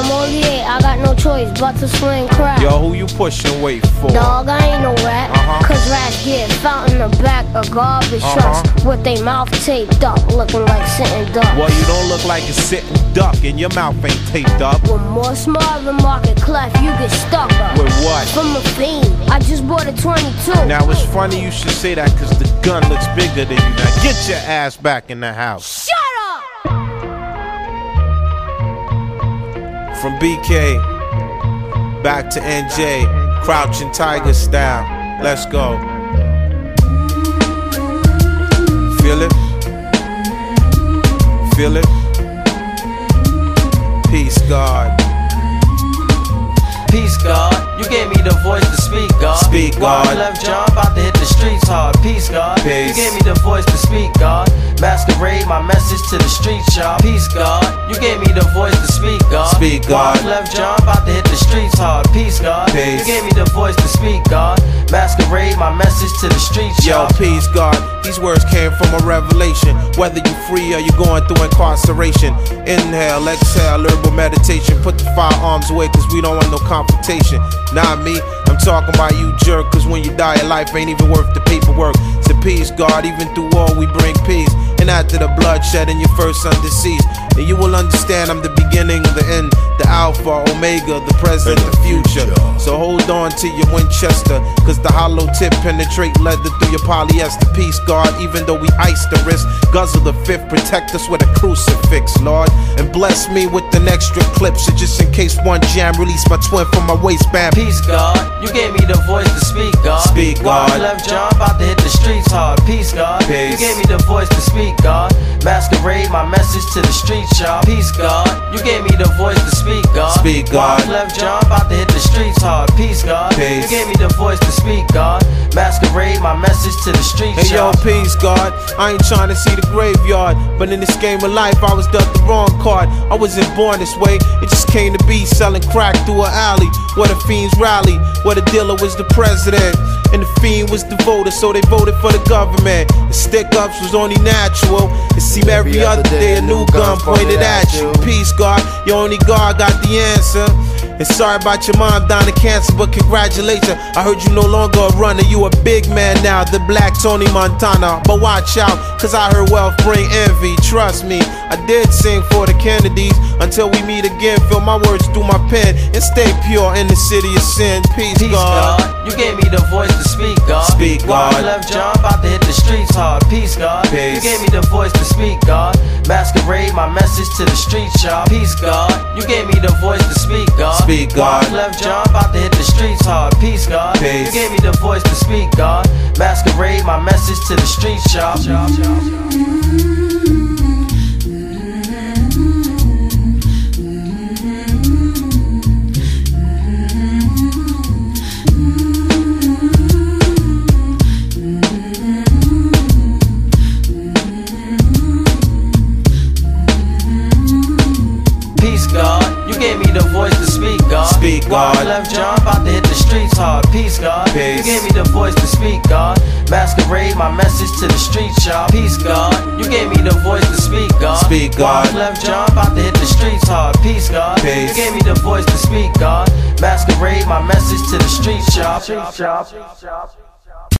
I'm only eight, I got no choice but to swing crap. Yo, who you pushing weight for? Dog, I ain't no rat. Uh-huh. Cause rats get found in the back of garbage Uh-huh. trucks with their mouth taped up, looking like sitting ducks. Well, you don't look like a sitting duck, and your mouth ain't taped up. With more smart than market clef, you get stuck up. With what? From a fiend, I just bought a 22. Now it's funny you should say that, cause the gun looks bigger than you. Now get your ass back in the house. Shut up! From BK back to NJ, crouching tiger style. Let's go. Feel it? Feel it? Peace, God. Peace, God. You gave me the voice to speak, God. Speak, God. I left John, hit the streets hard. Peace, God. Peace. You gave me the voice to speak, God. Masquerade my message to the streets, y'all. Peace, God. You gave me the voice to speak, God. Speak, God. I left John, about to hit the streets hard. Peace, God. Peace. You gave me the voice to speak, God. Masquerade my message to the streets, Yo, peace, God. These words came from a revelation. Whether you free or you're going through incarceration. Inhale, exhale, herbal meditation. Put the firearms away, cause we don't want no confrontation. Not me, I'm talking about you, jerk. Cause when you die, your life ain't even worth the paperwork. So peace, God. Even through war, we bring peace. And after the bloodshed and your first son deceased, and you will understand I'm the beginning of the end, the Alpha, Omega, the present, the future. So hold on to your Winchester, cause the hollow tip penetrate leather through your polyester piece, God. Even though we ice the wrist, guzzle the fifth, protect us with a crucifix, Lord. And bless me with an extra clip, so just in case one jam, release my twin from my waistband. Peace, God. You gave me the voice to speak, God. Speak, God. While I God. left John, about to hit the streets hard. Peace, God. Peace. You gave me the voice to speak, God. My message to the streets, y'all. Peace, God. You gave me the voice to speak, God. Speak, God. I left John, about to hit the streets hard. Peace, God. Peace. You gave me the voice to speak, God. Masquerade my message to the streets, Hey y'all. peace, God. I ain't trying to see the graveyard, but in this game of life, I was dealt the wrong card. I wasn't born this way, it just came to be selling crack through an alley where the fiends rally, where the dealer was the president. And the fiend was the voter, so they voted for the government. The stick ups was only natural. It seemed every other day a new gun pointed at you. Peace, God, your only God got the answer. And sorry about your mom dying of cancer, but congratulations. I heard you no longer a runner, you a big man now, the black Tony Montana. But watch out, cause I heard wealth bring envy. Trust me, I did sing for the Kennedys. Until we meet again, fill my words through my pen and stay pure in the city of sin. Peace, Peace, God. God. You gave me the voice to speak, God. Speak, While I left John, about to hit the streets hard. Peace, God. Peace. You gave me the voice to speak, God. Masquerade my message to the streets, y'all. Peace, God. You gave me the voice to speak, God. Speak, God. While I left John, about to hit the streets hard. Peace, God. Peace. You gave me the voice to speak, God. Masquerade my message to the streets, y'all. Gave me the voice to speak, God. Speak, While I left John, about to hit the streets hard. Peace, God. Peace. You gave me the voice to speak, God. Masquerade my message to the streets, y'all. Peace, God. You gave me the voice to speak, God. Speak, God. While I left John, about to hit the streets hard. Peace, God. Peace. You gave me the voice to speak, God. Masquerade my message to the streets, y'all.